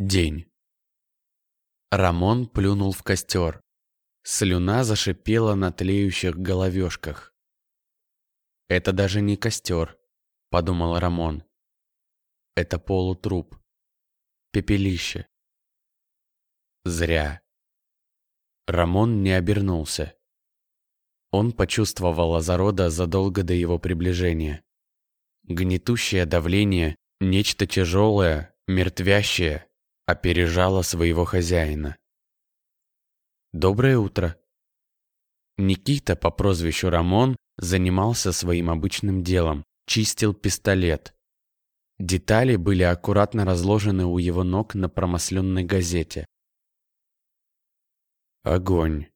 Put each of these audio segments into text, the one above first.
День. Рамон плюнул в костер. Слюна зашипела на тлеющих головешках. «Это даже не костер», — подумал Рамон. «Это полутруп. Пепелище». Зря. Рамон не обернулся. Он почувствовал Азарода задолго до его приближения. Гнетущее давление, нечто тяжелое, мертвящее, опережала своего хозяина. Доброе утро. Никита по прозвищу Рамон занимался своим обычным делом, чистил пистолет. Детали были аккуратно разложены у его ног на промасленной газете. Огонь.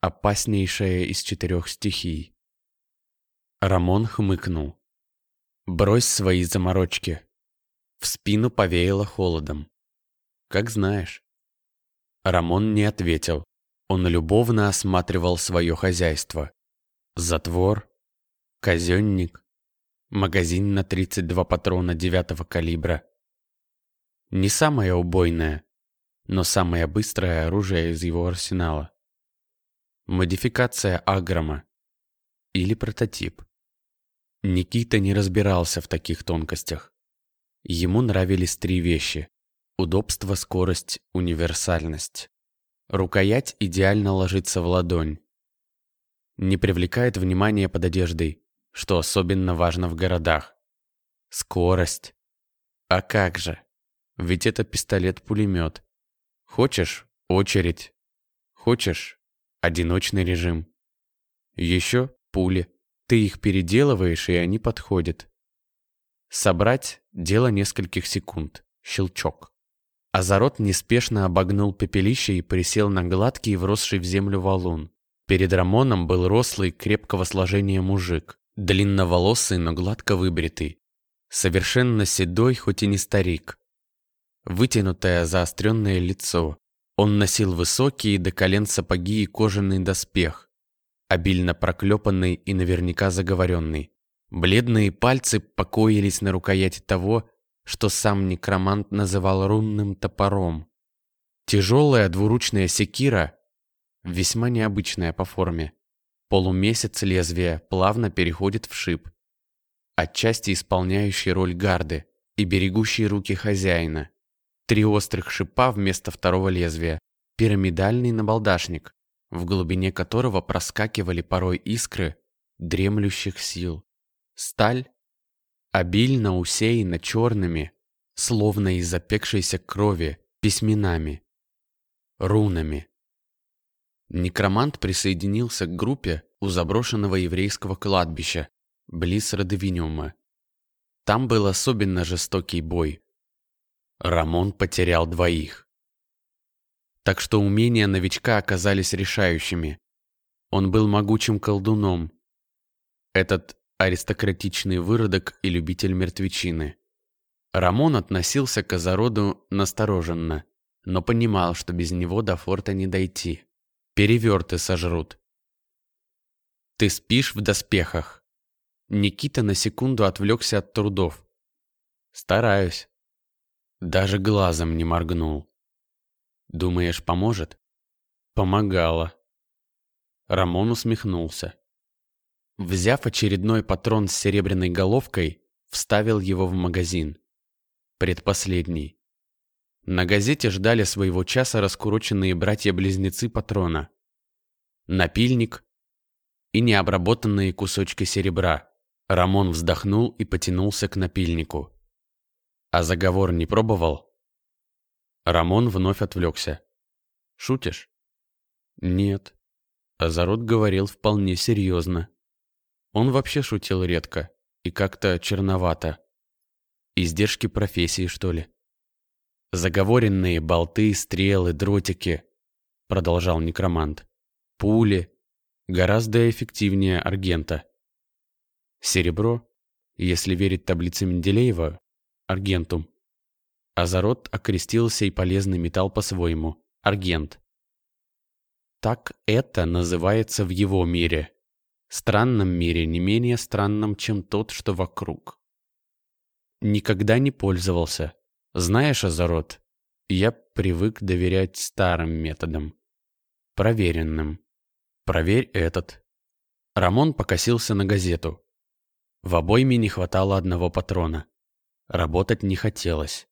Опаснейшая из четырех стихий. Рамон хмыкнул. «Брось свои заморочки». В спину повеяло холодом. Как знаешь. Рамон не ответил. Он любовно осматривал свое хозяйство. Затвор, казенник, магазин на 32 патрона девятого калибра. Не самое убойное, но самое быстрое оружие из его арсенала. Модификация Агрома. Или прототип. Никита не разбирался в таких тонкостях. Ему нравились три вещи. Удобство, скорость, универсальность. Рукоять идеально ложится в ладонь. Не привлекает внимания под одеждой, что особенно важно в городах. Скорость. А как же? Ведь это пистолет-пулемет. Хочешь – очередь. Хочешь – одиночный режим. Еще – пули. Ты их переделываешь, и они подходят. Собрать – дело нескольких секунд. Щелчок. Азарот неспешно обогнул пепелище и присел на гладкий, вросший в землю валун. Перед Рамоном был рослый, крепкого сложения мужик, длинноволосый, но гладко выбритый. Совершенно седой, хоть и не старик. Вытянутое заостренное лицо. Он носил высокие до колен сапоги и кожаный доспех, обильно проклепанный и наверняка заговоренный. Бледные пальцы покоились на рукояти того, что сам некромант называл рунным топором. Тяжелая двуручная секира, весьма необычная по форме. Полумесяц лезвия плавно переходит в шип, отчасти исполняющий роль гарды и берегущий руки хозяина. Три острых шипа вместо второго лезвия, пирамидальный набалдашник, в глубине которого проскакивали порой искры дремлющих сил. Сталь обильно усеяна черными, словно из запекшейся крови, письменами, рунами. Некромант присоединился к группе у заброшенного еврейского кладбища, близ Родовинюма. Там был особенно жестокий бой. Рамон потерял двоих. Так что умения новичка оказались решающими. Он был могучим колдуном. Этот аристократичный выродок и любитель мертвечины. Рамон относился к Азароду настороженно, но понимал, что без него до форта не дойти. Переверты сожрут. «Ты спишь в доспехах?» Никита на секунду отвлекся от трудов. «Стараюсь». Даже глазом не моргнул. «Думаешь, поможет?» «Помогало». Рамон усмехнулся. Взяв очередной патрон с серебряной головкой, вставил его в магазин. Предпоследний. На газете ждали своего часа раскуроченные братья-близнецы патрона. Напильник и необработанные кусочки серебра. Рамон вздохнул и потянулся к напильнику. А заговор не пробовал? Рамон вновь отвлекся. «Шутишь?» «Нет». Азарот говорил вполне серьезно. Он вообще шутил редко и как-то черновато. Издержки профессии, что ли? Заговоренные болты, стрелы, дротики, продолжал некромант. Пули. Гораздо эффективнее аргента. Серебро, если верить таблице Менделеева, аргентум. Азарот окрестился и полезный металл по-своему, аргент. Так это называется в его мире странном мире не менее странном, чем тот, что вокруг. Никогда не пользовался. Знаешь, Азарот, Я привык доверять старым методам. Проверенным. Проверь этот. Рамон покосился на газету. В обойме не хватало одного патрона. Работать не хотелось.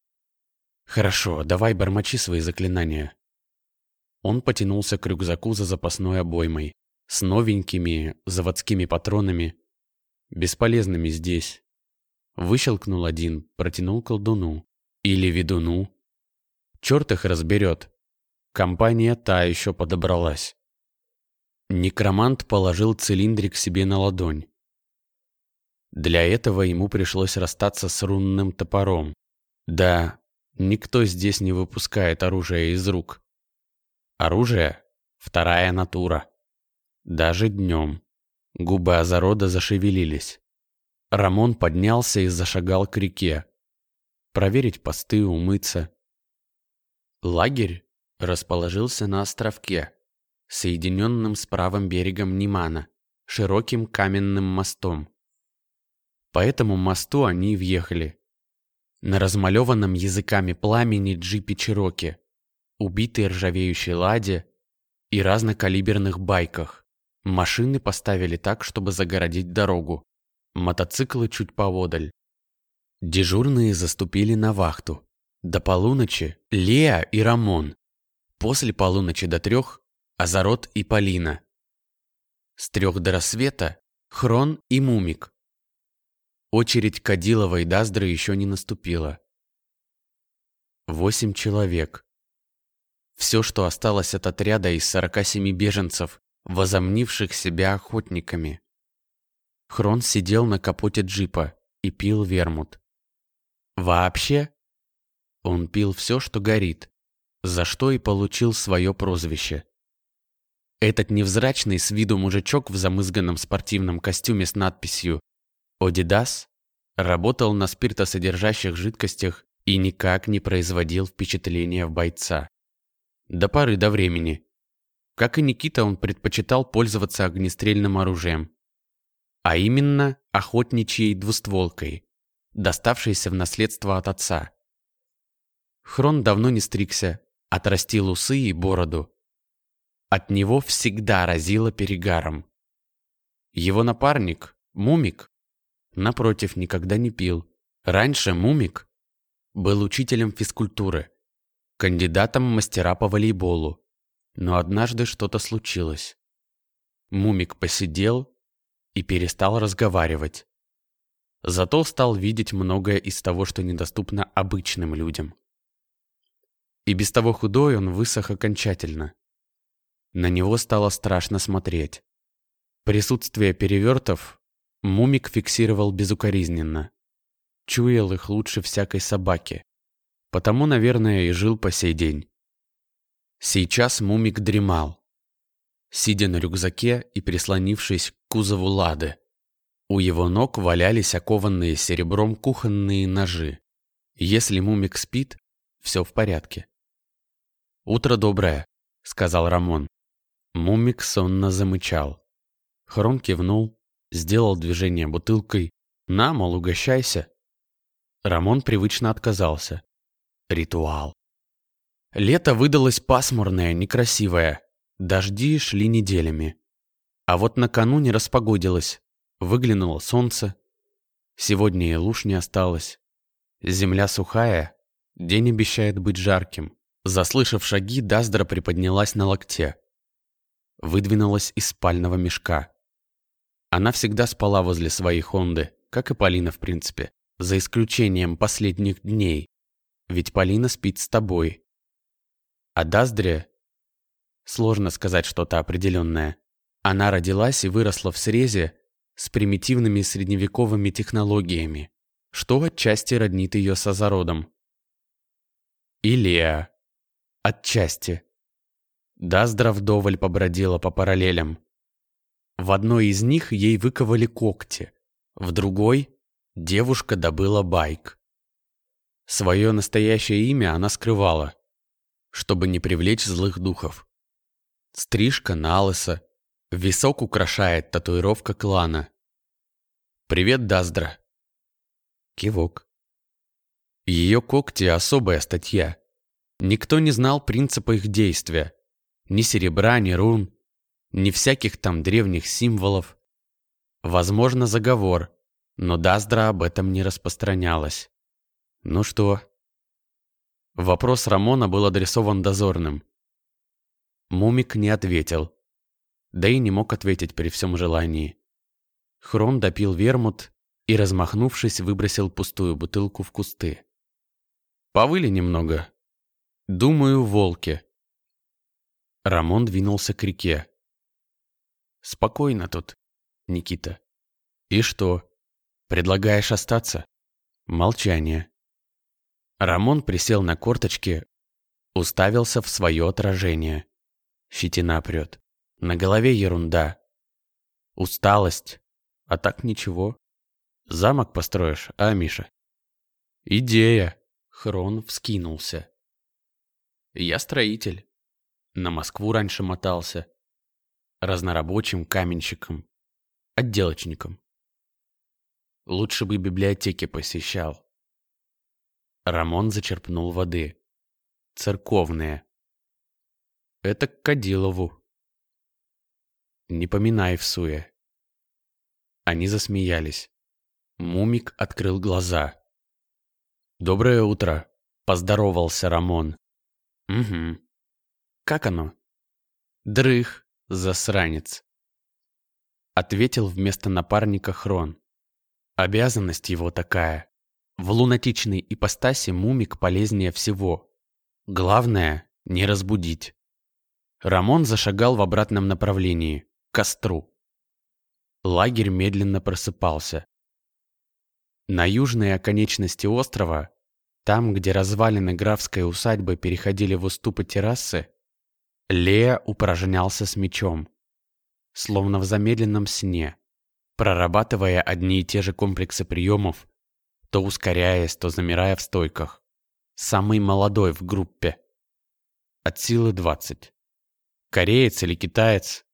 «Хорошо, давай бормочи свои заклинания». Он потянулся к рюкзаку за запасной обоймой, с новенькими заводскими патронами, бесполезными здесь. Выщелкнул один, протянул колдуну. Или ведуну. Черт их разберет. Компания та еще подобралась. Некромант положил цилиндрик себе на ладонь. Для этого ему пришлось расстаться с рунным топором. Да, никто здесь не выпускает оружие из рук. Оружие — вторая натура. Даже днем. Губы Азарода зашевелились. Рамон поднялся и зашагал к реке. Проверить посты, умыться. Лагерь расположился на островке, соединенном с правым берегом Нимана, широким каменным мостом. По этому мосту они въехали. На размалеванном языками пламени джипе Чироки, убитой ржавеющей ладе и разнокалиберных байках. Машины поставили так, чтобы загородить дорогу. Мотоциклы чуть поодаль. Дежурные заступили на вахту. До полуночи Леа и Рамон. После полуночи до трех Азарот и Полина. С трех до рассвета Хрон и Мумик. Очередь Кадилова и Даздры еще не наступила. Восемь человек. Все, что осталось от отряда из 47 беженцев, возомнивших себя охотниками. Хрон сидел на капоте джипа и пил вермут. Вообще, он пил все, что горит, за что и получил свое прозвище. Этот невзрачный с виду мужичок в замызганном спортивном костюме с надписью Одидас работал на спиртосодержащих жидкостях и никак не производил впечатления в бойца. До поры до времени. Как и Никита, он предпочитал пользоваться огнестрельным оружием. А именно охотничьей двустволкой, доставшейся в наследство от отца. Хрон давно не стригся, отрастил усы и бороду. От него всегда разило перегаром. Его напарник, Мумик, напротив, никогда не пил. Раньше Мумик был учителем физкультуры, кандидатом мастера по волейболу. Но однажды что-то случилось. Мумик посидел и перестал разговаривать. Зато стал видеть многое из того, что недоступно обычным людям. И без того худой он высох окончательно. На него стало страшно смотреть. Присутствие перевертов Мумик фиксировал безукоризненно. Чуял их лучше всякой собаки. Потому, наверное, и жил по сей день. Сейчас Мумик дремал, сидя на рюкзаке и прислонившись к кузову лады. У его ног валялись окованные серебром кухонные ножи. Если Мумик спит, все в порядке. «Утро доброе», — сказал Рамон. Мумик сонно замычал. Хрон кивнул, сделал движение бутылкой. «На, мол, угощайся». Рамон привычно отказался. Ритуал. Лето выдалось пасмурное, некрасивое. Дожди шли неделями. А вот накануне распогодилось. Выглянуло солнце. Сегодня и луж не осталось. Земля сухая. День обещает быть жарким. Заслышав шаги, Даздра приподнялась на локте. Выдвинулась из спального мешка. Она всегда спала возле своей Хонды, как и Полина в принципе, за исключением последних дней. Ведь Полина спит с тобой. А Даздре... Сложно сказать что-то определенное. Она родилась и выросла в срезе с примитивными средневековыми технологиями, что отчасти роднит ее с Азародом. И Леа. Отчасти. Даздра вдоволь побродила по параллелям. В одной из них ей выковали когти, в другой девушка добыла байк. Свое настоящее имя она скрывала, чтобы не привлечь злых духов. Стрижка на лысо, висок украшает татуировка клана. «Привет, Даздра!» Кивок. Ее когти — особая статья. Никто не знал принципа их действия. Ни серебра, ни рун, ни всяких там древних символов. Возможно, заговор, но Даздра об этом не распространялась. Ну что? Вопрос Рамона был адресован дозорным. Мумик не ответил. Да и не мог ответить при всем желании. Хрон допил вермут и, размахнувшись, выбросил пустую бутылку в кусты. Повыли немного. Думаю, волки. Рамон двинулся к реке. Спокойно тут, Никита. И что? Предлагаешь остаться? Молчание. Рамон присел на корточки, уставился в свое отражение. Щетина прет. На голове ерунда. Усталость. А так ничего. Замок построишь, а, Миша? Идея. Хрон вскинулся. Я строитель. На Москву раньше мотался. Разнорабочим, каменщиком, отделочником. Лучше бы библиотеки посещал. Рамон зачерпнул воды. Церковные. Это к Кадилову. Не поминай в суе. Они засмеялись. Мумик открыл глаза. «Доброе утро», — поздоровался Рамон. «Угу. Как оно?» «Дрых, засранец», — ответил вместо напарника Хрон. Обязанность его такая. В лунатичной ипостаси мумик полезнее всего. Главное — не разбудить. Рамон зашагал в обратном направлении, к костру. Лагерь медленно просыпался. На южной оконечности острова, там, где развалины графской усадьбы переходили в уступы террасы, Лея упражнялся с мечом, словно в замедленном сне, прорабатывая одни и те же комплексы приемов, то ускоряясь, то замирая в стойках. Самый молодой в группе. От силы 20. Кореец или китаец,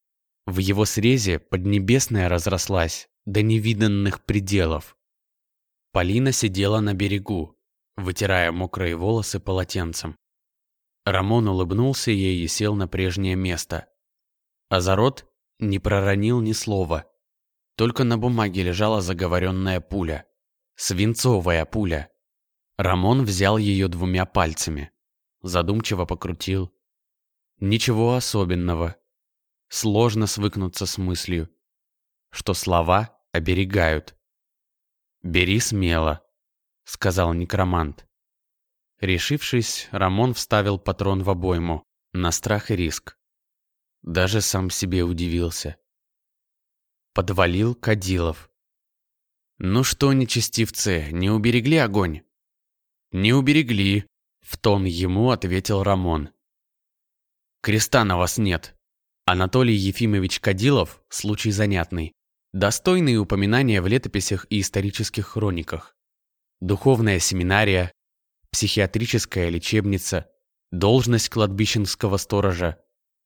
в его срезе Поднебесная разрослась до невиданных пределов. Полина сидела на берегу, вытирая мокрые волосы полотенцем. Рамон улыбнулся ей и сел на прежнее место. Азарот не проронил ни слова. Только на бумаге лежала заговоренная пуля. Свинцовая пуля. Рамон взял ее двумя пальцами. Задумчиво покрутил. Ничего особенного. Сложно свыкнуться с мыслью, что слова оберегают. «Бери смело», — сказал некромант. Решившись, Рамон вставил патрон в обойму, на страх и риск. Даже сам себе удивился. Подвалил Кадилов. «Ну что, нечестивцы, не уберегли огонь?» «Не уберегли», — в тон ему ответил Рамон. «Креста на вас нет. Анатолий Ефимович Кадилов — случай занятный достойные упоминания в летописях и исторических хрониках. Духовная семинария, психиатрическая лечебница, должность кладбищенского сторожа,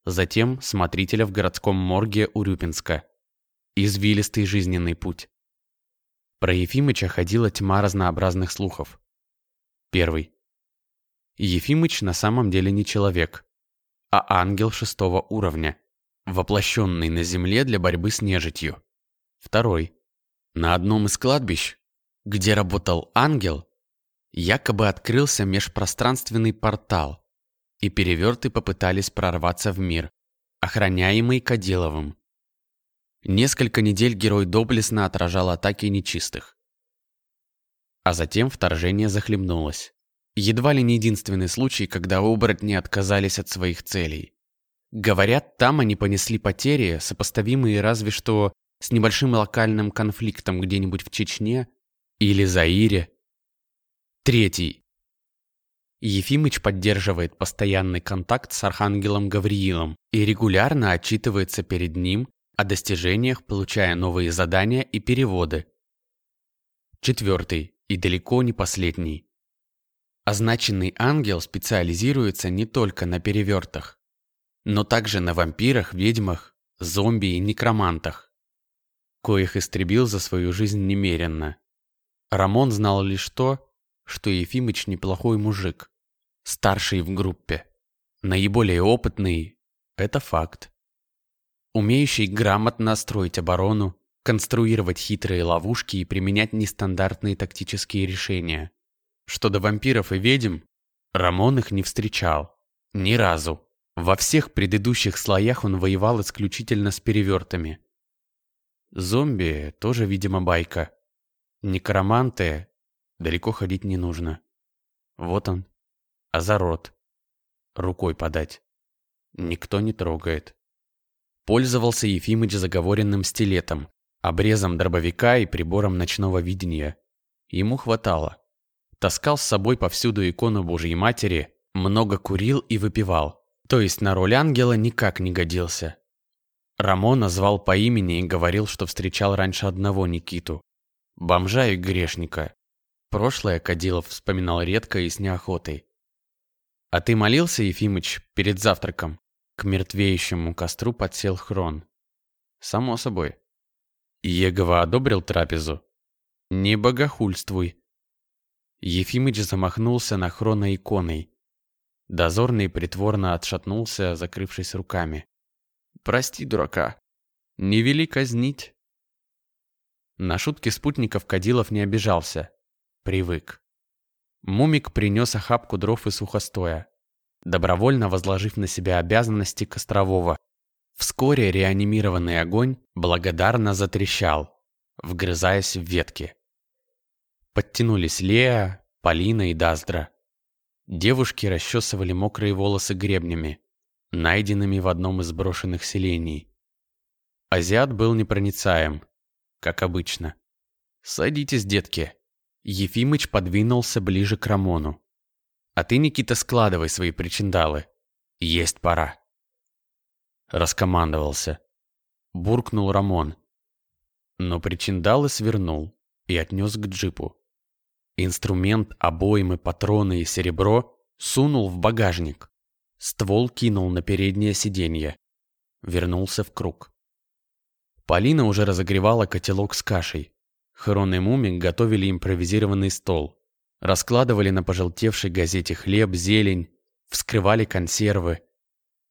затем смотрителя в городском морге Урюпинска. Извилистый жизненный путь. Про Ефимыча ходила тьма разнообразных слухов. Первый. Ефимыч на самом деле не человек, а ангел шестого уровня, воплощенный на земле для борьбы с нежитью. Второй. На одном из кладбищ, где работал ангел, якобы открылся межпространственный портал, и переверты попытались прорваться в мир, охраняемый Кадиловым. Несколько недель герой доблестно отражал атаки нечистых. А затем вторжение захлебнулось. Едва ли не единственный случай, когда оборотни отказались от своих целей. Говорят, там они понесли потери, сопоставимые разве что с небольшим локальным конфликтом где-нибудь в Чечне или Заире. Третий. Ефимыч поддерживает постоянный контакт с Архангелом Гавриилом и регулярно отчитывается перед ним о достижениях, получая новые задания и переводы. Четвертый, и далеко не последний. Означенный ангел специализируется не только на перевертах, но также на вампирах, ведьмах, зомби и некромантах коих истребил за свою жизнь немеренно. Рамон знал лишь то, что Ефимыч неплохой мужик, старший в группе, наиболее опытный – это факт. Умеющий грамотно строить оборону, конструировать хитрые ловушки и применять нестандартные тактические решения. Что до вампиров и ведьм, Рамон их не встречал. Ни разу. Во всех предыдущих слоях он воевал исключительно с перевертами. Зомби тоже, видимо, байка. Некроманты далеко ходить не нужно. Вот он, Азарот. Рукой подать. Никто не трогает. Пользовался Ефимыч заговоренным стилетом, обрезом дробовика и прибором ночного видения. Ему хватало. Таскал с собой повсюду икону Божьей Матери, много курил и выпивал. То есть на роль ангела никак не годился. Рамон назвал по имени и говорил, что встречал раньше одного Никиту. Бомжа и грешника. Прошлое Кадилов вспоминал редко и с неохотой. «А ты молился, Ефимыч, перед завтраком?» К мертвеющему костру подсел Хрон. «Само собой». Егова одобрил трапезу. «Не богохульствуй». Ефимыч замахнулся на Хрона иконой. Дозорный притворно отшатнулся, закрывшись руками. «Прости, дурака. Не вели казнить». На шутки спутников Кадилов не обижался. Привык. Мумик принес охапку дров и сухостоя, добровольно возложив на себя обязанности Кострового. Вскоре реанимированный огонь благодарно затрещал, вгрызаясь в ветки. Подтянулись Лея, Полина и Даздра. Девушки расчесывали мокрые волосы гребнями, найденными в одном из брошенных селений. Азиат был непроницаем, как обычно. «Садитесь, детки». Ефимыч подвинулся ближе к Рамону. «А ты, Никита, складывай свои причиндалы. Есть пора». Раскомандовался. Буркнул Рамон. Но причиндалы свернул и отнес к джипу. Инструмент, обоймы, патроны и серебро сунул в багажник. Ствол кинул на переднее сиденье. Вернулся в круг. Полина уже разогревала котелок с кашей. Хрон и Мумик готовили импровизированный стол. Раскладывали на пожелтевшей газете хлеб, зелень, вскрывали консервы.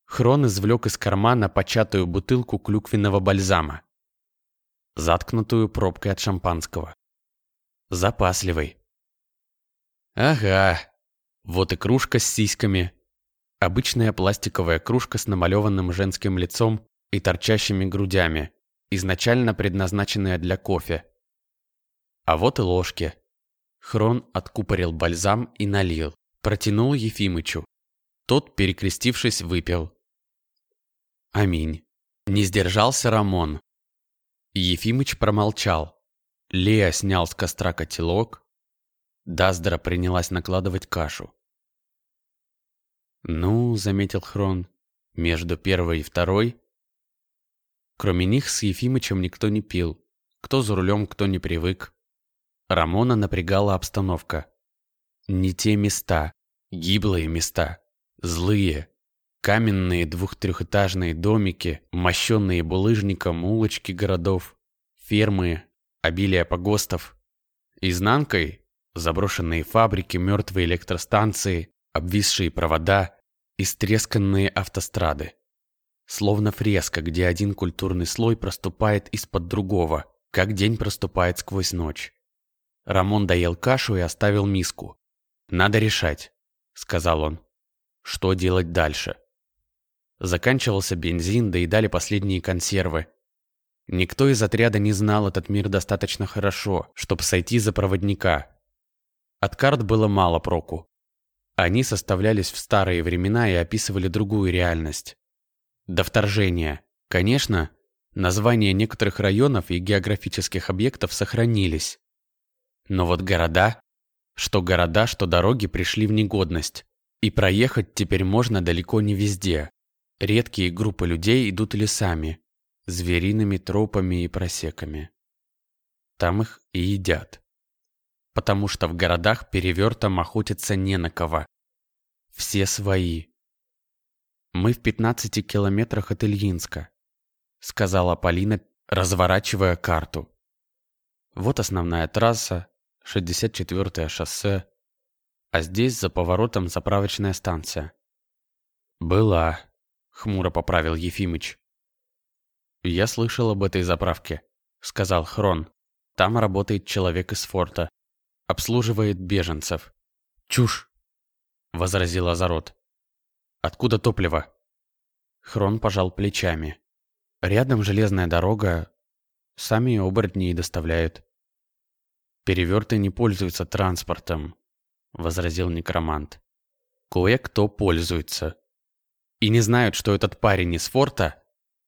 Хрон извлек из кармана початую бутылку клюквенного бальзама, заткнутую пробкой от шампанского. Запасливый. Ага, вот и кружка с сиськами. Обычная пластиковая кружка с намалеванным женским лицом и торчащими грудями, изначально предназначенная для кофе. А вот и ложки. Хрон откупорил бальзам и налил. Протянул Ефимычу. Тот, перекрестившись, выпил. Аминь. Не сдержался Рамон. Ефимыч промолчал. Лея снял с костра котелок, Даздра принялась накладывать кашу. «Ну», — заметил Хрон, — «между первой и второй...» Кроме них с Ефимычем никто не пил. Кто за рулем, кто не привык. Рамона напрягала обстановка. Не те места, гиблые места, злые, каменные двух-трехэтажные домики, мощенные булыжником улочки городов, фермы, обилие погостов. Изнанкой Заброшенные фабрики, мертвые электростанции, обвисшие провода, истресканные автострады. Словно фреска, где один культурный слой проступает из-под другого, как день проступает сквозь ночь. Рамон доел кашу и оставил миску. «Надо решать», — сказал он. «Что делать дальше?» Заканчивался бензин, доедали последние консервы. Никто из отряда не знал этот мир достаточно хорошо, чтобы сойти за проводника, от карт было мало проку. Они составлялись в старые времена и описывали другую реальность. До вторжения. Конечно, названия некоторых районов и географических объектов сохранились. Но вот города, что города, что дороги пришли в негодность. И проехать теперь можно далеко не везде. Редкие группы людей идут лесами, звериными тропами и просеками. Там их и едят потому что в городах перевертом охотиться не на кого. Все свои. «Мы в 15 километрах от Ильинска», — сказала Полина, разворачивая карту. Вот основная трасса, 64-е шоссе. а здесь за поворотом заправочная станция. «Была», — хмуро поправил Ефимыч. «Я слышал об этой заправке», — сказал Хрон. «Там работает человек из форта. Обслуживает беженцев». «Чушь!» — возразил Азарот. «Откуда топливо?» Хрон пожал плечами. «Рядом железная дорога. Сами оборотни и доставляют». «Переверты не пользуются транспортом», — возразил некромант. «Кое-кто пользуется. И не знают, что этот парень из форта...»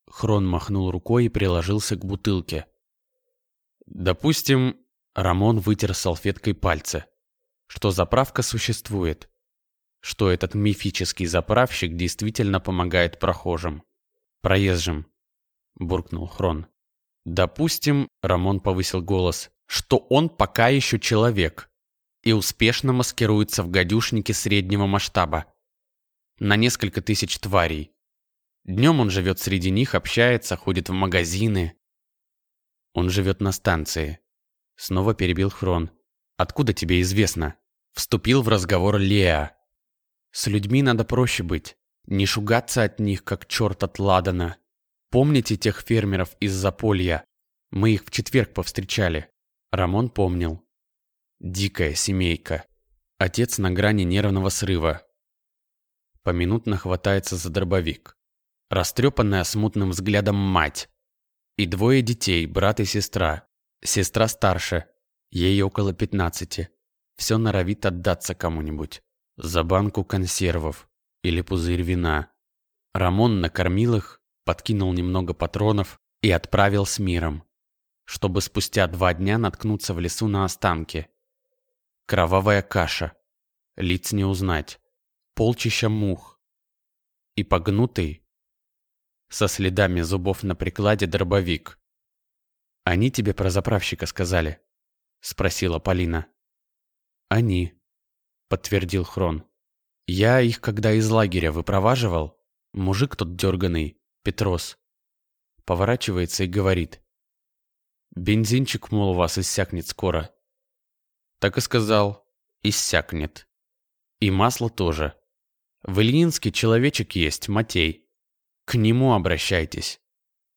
Хрон махнул рукой и приложился к бутылке. «Допустим, Рамон вытер салфеткой пальцы, что заправка существует, что этот мифический заправщик действительно помогает прохожим, проезжим», — буркнул Хрон. «Допустим, — Рамон повысил голос, — что он пока еще человек и успешно маскируется в гадюшнике среднего масштаба на несколько тысяч тварей. Днем он живет среди них, общается, ходит в магазины. Он живет на станции. Снова перебил Хрон. Откуда тебе известно? Вступил в разговор Леа. С людьми надо проще быть. Не шугаться от них, как черт от Ладана. Помните тех фермеров из Заполья? Мы их в четверг повстречали. Рамон помнил. Дикая семейка. Отец на грани нервного срыва поминутно хватается за дробовик. Растрепанная смутным взглядом мать. И двое детей, брат и сестра. Сестра старше, ей около пятнадцати. Все норовит отдаться кому-нибудь. За банку консервов или пузырь вина. Рамон накормил их, подкинул немного патронов и отправил с миром, чтобы спустя два дня наткнуться в лесу на останки. Кровавая каша. Лиц не узнать полчища мух и погнутый, со следами зубов на прикладе дробовик. «Они тебе про заправщика сказали?» — спросила Полина. «Они», — подтвердил Хрон. «Я их когда из лагеря выпроваживал, мужик тот дерганый, Петрос, поворачивается и говорит. «Бензинчик, мол, у вас иссякнет скоро». Так и сказал, иссякнет. И масло тоже. В Ильинске человечек есть, Матей. К нему обращайтесь.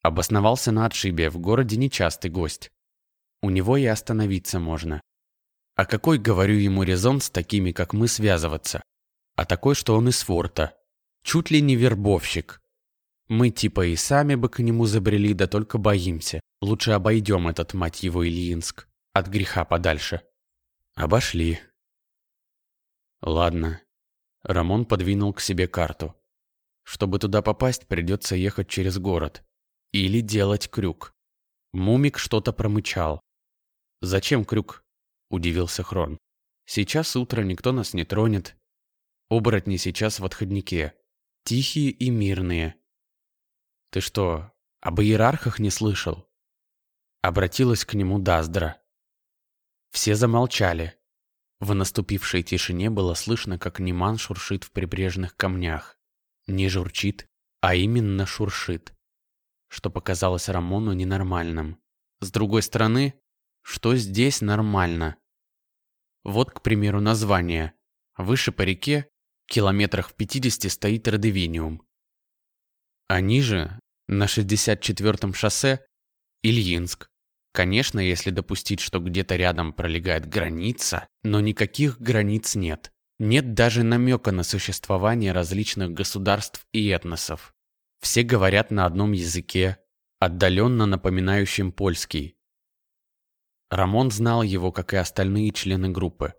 Обосновался на отшибе, в городе нечастый гость. У него и остановиться можно. А какой, говорю ему, резон с такими, как мы, связываться? А такой, что он из форта. Чуть ли не вербовщик. Мы типа и сами бы к нему забрели, да только боимся. Лучше обойдем этот, мать его, Ильинск. От греха подальше. Обошли. Ладно, Рамон подвинул к себе карту. Чтобы туда попасть, придется ехать через город. Или делать крюк. Мумик что-то промычал. «Зачем крюк?» – удивился Хрон. «Сейчас утро, никто нас не тронет. Оборотни сейчас в отходнике. Тихие и мирные». «Ты что, об иерархах не слышал?» Обратилась к нему Даздра. Все замолчали. В наступившей тишине было слышно, как Неман шуршит в прибрежных камнях. Не журчит, а именно шуршит. Что показалось Рамону ненормальным. С другой стороны, что здесь нормально? Вот, к примеру, название. Выше по реке, километрах в 50 стоит Радевиниум. А ниже, на 64-м шоссе, Ильинск. Конечно, если допустить, что где-то рядом пролегает граница, но никаких границ нет. Нет даже намека на существование различных государств и этносов. Все говорят на одном языке, отдаленно напоминающем польский. Рамон знал его, как и остальные члены группы,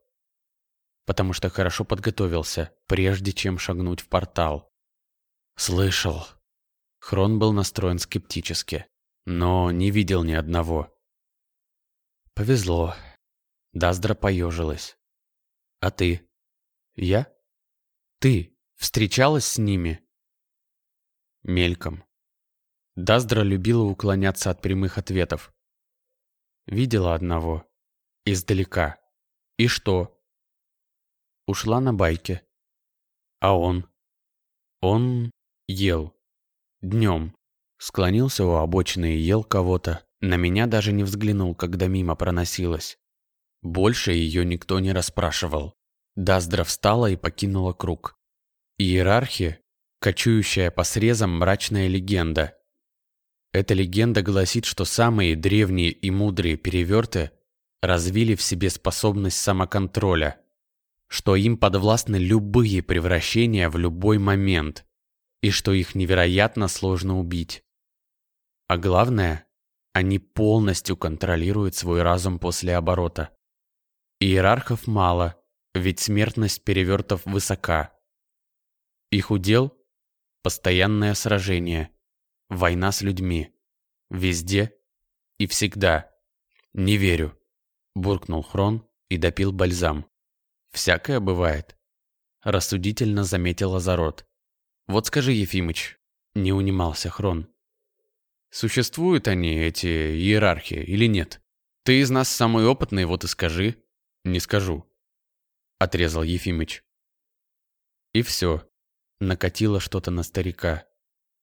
потому что хорошо подготовился, прежде чем шагнуть в портал. Слышал. Хрон был настроен скептически, но не видел ни одного. Повезло. Даздра поежилась. А ты? Я? Ты встречалась с ними? Мельком. Даздра любила уклоняться от прямых ответов. Видела одного. Издалека. И что? Ушла на байке. А он? Он ел. Днем. Склонился у обочины и ел кого-то. На меня даже не взглянул, когда мимо проносилась. Больше ее никто не расспрашивал. Даздра встала и покинула круг. Иерархия, кочующая по срезам мрачная легенда. Эта легенда гласит, что самые древние и мудрые переверты развили в себе способность самоконтроля, что им подвластны любые превращения в любой момент, и что их невероятно сложно убить. А главное, они полностью контролируют свой разум после оборота. Иерархов мало, ведь смертность перевертов высока. Их удел – постоянное сражение, война с людьми. Везде и всегда. Не верю, буркнул Хрон и допил бальзам. Всякое бывает. Рассудительно заметил Азарот. Вот скажи, Ефимыч, не унимался Хрон. Существуют они, эти иерархии, или нет? Ты из нас самый опытный, вот и скажи. Не скажу. Отрезал Ефимыч. И все. Накатило что-то на старика.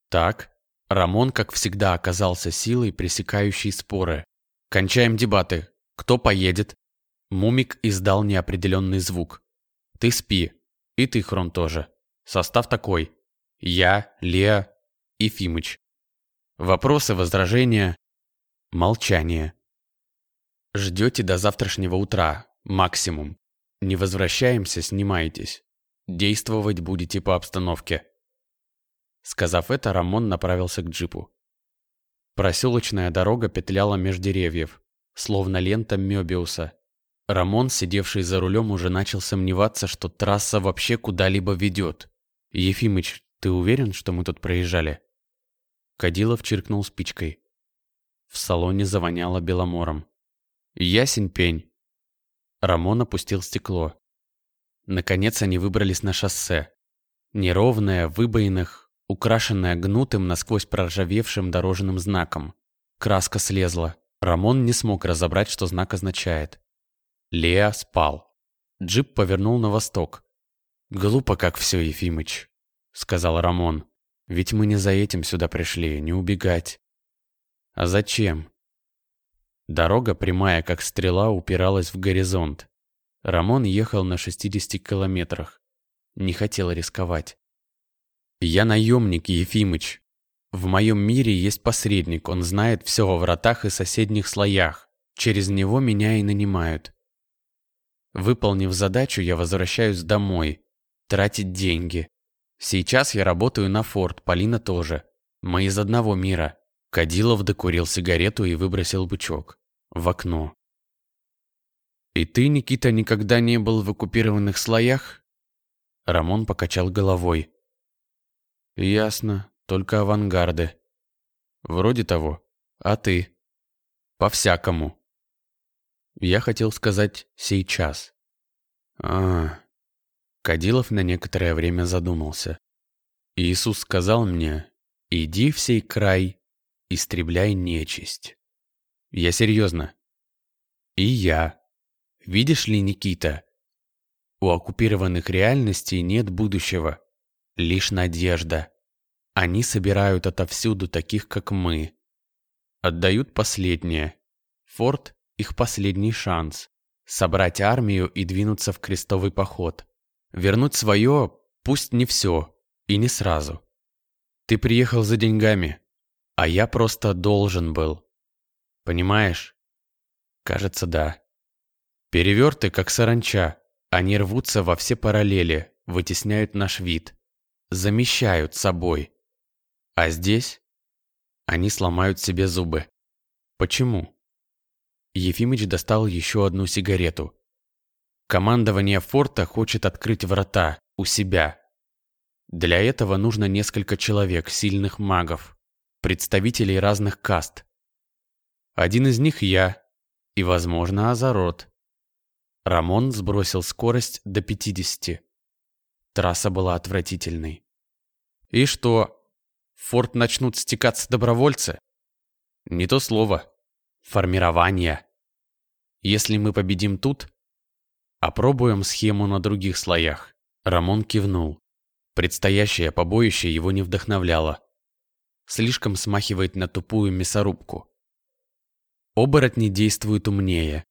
Так, Рамон, как всегда, оказался силой, пресекающей споры. «Кончаем дебаты. Кто поедет?» Мумик издал неопределенный звук. «Ты спи. И ты, Хрон, тоже. Состав такой. Я, Леа и Фимыч. Вопросы, возражения? Молчание. Ждете до завтрашнего утра. Максимум. Не возвращаемся, снимаетесь. Действовать будете по обстановке. Сказав это, Рамон направился к джипу. Проселочная дорога петляла меж деревьев, словно лента Мёбиуса. Рамон, сидевший за рулем, уже начал сомневаться, что трасса вообще куда-либо ведет. «Ефимыч, ты уверен, что мы тут проезжали?» Кадилов чиркнул спичкой. В салоне завоняло беломором. «Ясень пень!» Рамон опустил стекло. Наконец они выбрались на шоссе. Неровное, выбоинах, украшенная гнутым, насквозь проржавевшим дорожным знаком. Краска слезла. Рамон не смог разобрать, что знак означает. Леа спал. Джип повернул на восток. «Глупо как все, Ефимыч», — сказал Рамон. «Ведь мы не за этим сюда пришли, не убегать». «А зачем?» Дорога, прямая как стрела, упиралась в горизонт. Рамон ехал на 60 километрах. Не хотел рисковать. «Я наемник, Ефимыч. В моем мире есть посредник, он знает все о вратах и соседних слоях. Через него меня и нанимают. Выполнив задачу, я возвращаюсь домой. Тратить деньги. Сейчас я работаю на форт, Полина тоже. Мы из одного мира». Кадилов докурил сигарету и выбросил бычок. В окно. «И ты, Никита, никогда не был в оккупированных слоях?» Рамон покачал головой. Ясно, только авангарды. Вроде того. А ты? По-всякому. Я хотел сказать «сейчас». А, Кадилов на некоторое время задумался. Иисус сказал мне, иди в сей край, истребляй нечисть. Я серьезно. И я. Видишь ли, Никита, у оккупированных реальностей нет будущего лишь надежда. Они собирают отовсюду таких, как мы. Отдают последнее. Форт – их последний шанс. Собрать армию и двинуться в крестовый поход. Вернуть свое, пусть не все, и не сразу. Ты приехал за деньгами, а я просто должен был. Понимаешь? Кажется, да. Переверты, как саранча. Они рвутся во все параллели, вытесняют наш вид замещают собой. А здесь они сломают себе зубы. Почему? Ефимыч достал еще одну сигарету. Командование форта хочет открыть врата у себя. Для этого нужно несколько человек, сильных магов, представителей разных каст. Один из них я и, возможно, Азарот. Рамон сбросил скорость до 50. Трасса была отвратительной. И что, в форт начнут стекаться добровольцы? Не то слово. Формирование. Если мы победим тут, опробуем схему на других слоях. Рамон кивнул. Предстоящее побоище его не вдохновляло. Слишком смахивает на тупую мясорубку. Оборотни действуют умнее.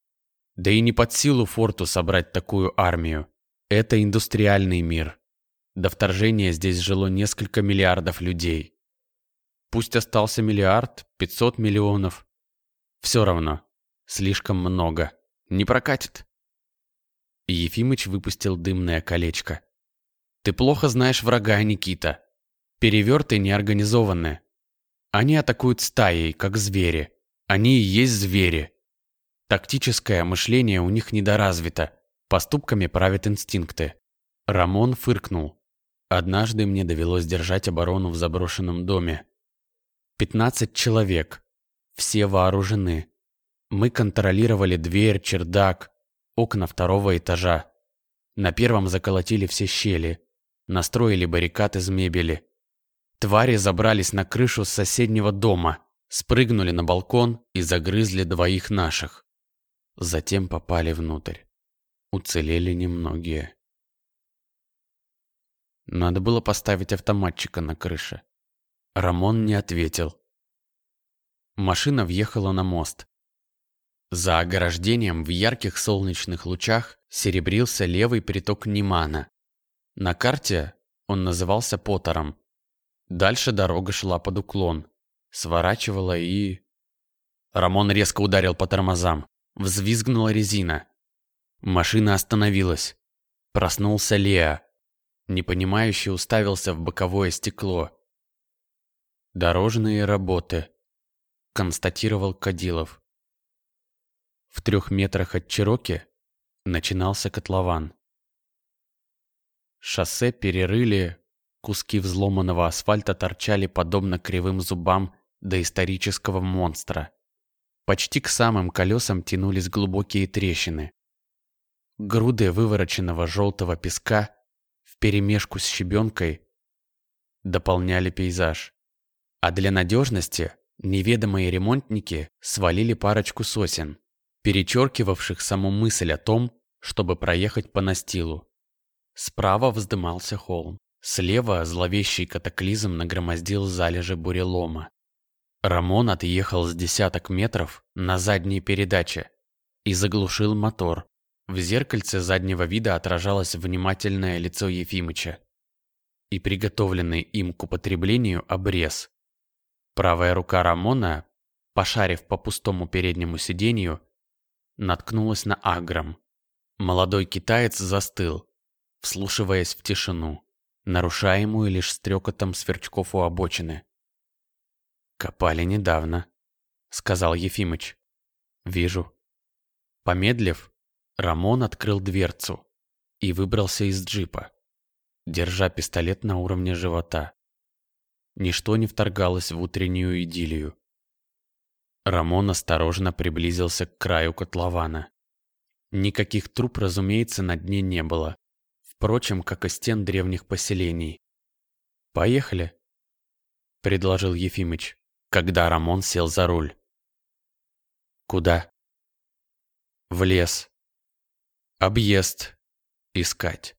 Да и не под силу форту собрать такую армию. Это индустриальный мир. До вторжения здесь жило несколько миллиардов людей. Пусть остался миллиард, пятьсот миллионов. Все равно. Слишком много. Не прокатит. Ефимыч выпустил дымное колечко. Ты плохо знаешь врага, Никита. Переверты неорганизованные. Они атакуют стаей, как звери. Они и есть звери. Тактическое мышление у них недоразвито. Поступками правят инстинкты. Рамон фыркнул. Однажды мне довелось держать оборону в заброшенном доме. Пятнадцать человек. Все вооружены. Мы контролировали дверь, чердак, окна второго этажа. На первом заколотили все щели. Настроили баррикад из мебели. Твари забрались на крышу соседнего дома, спрыгнули на балкон и загрызли двоих наших. Затем попали внутрь. Уцелели немногие. Надо было поставить автоматчика на крыше. Рамон не ответил. Машина въехала на мост. За ограждением в ярких солнечных лучах серебрился левый приток Нимана. На карте он назывался Поттером. Дальше дорога шла под уклон, сворачивала и... Рамон резко ударил по тормозам. Взвизгнула резина. Машина остановилась. Проснулся Леа. Непонимающе уставился в боковое стекло. «Дорожные работы», — констатировал Кадилов. В трех метрах от Чироки начинался котлован. Шоссе перерыли, куски взломанного асфальта торчали подобно кривым зубам доисторического монстра. Почти к самым колесам тянулись глубокие трещины. Груды вывороченного желтого песка вперемешку с щебенкой дополняли пейзаж. А для надежности неведомые ремонтники свалили парочку сосен перечеркивавших саму мысль о том, чтобы проехать по настилу. Справа вздымался холм. Слева зловещий катаклизм нагромоздил залежи бурелома. Рамон отъехал с десяток метров на задней передаче и заглушил мотор. В зеркальце заднего вида отражалось внимательное лицо Ефимыча и приготовленный им к употреблению обрез. Правая рука Рамона, пошарив по пустому переднему сиденью, наткнулась на Аграм. Молодой китаец застыл, вслушиваясь в тишину, нарушаемую лишь стрекотом сверчков у обочины. «Копали недавно», — сказал Ефимыч. «Вижу». Помедлив, Рамон открыл дверцу и выбрался из джипа, держа пистолет на уровне живота. Ничто не вторгалось в утреннюю идиллию. Рамон осторожно приблизился к краю котлована. Никаких труб, разумеется, на дне не было. Впрочем, как и стен древних поселений. «Поехали», — предложил Ефимыч, когда Рамон сел за руль. «Куда?» «В лес. Объезд. Искать».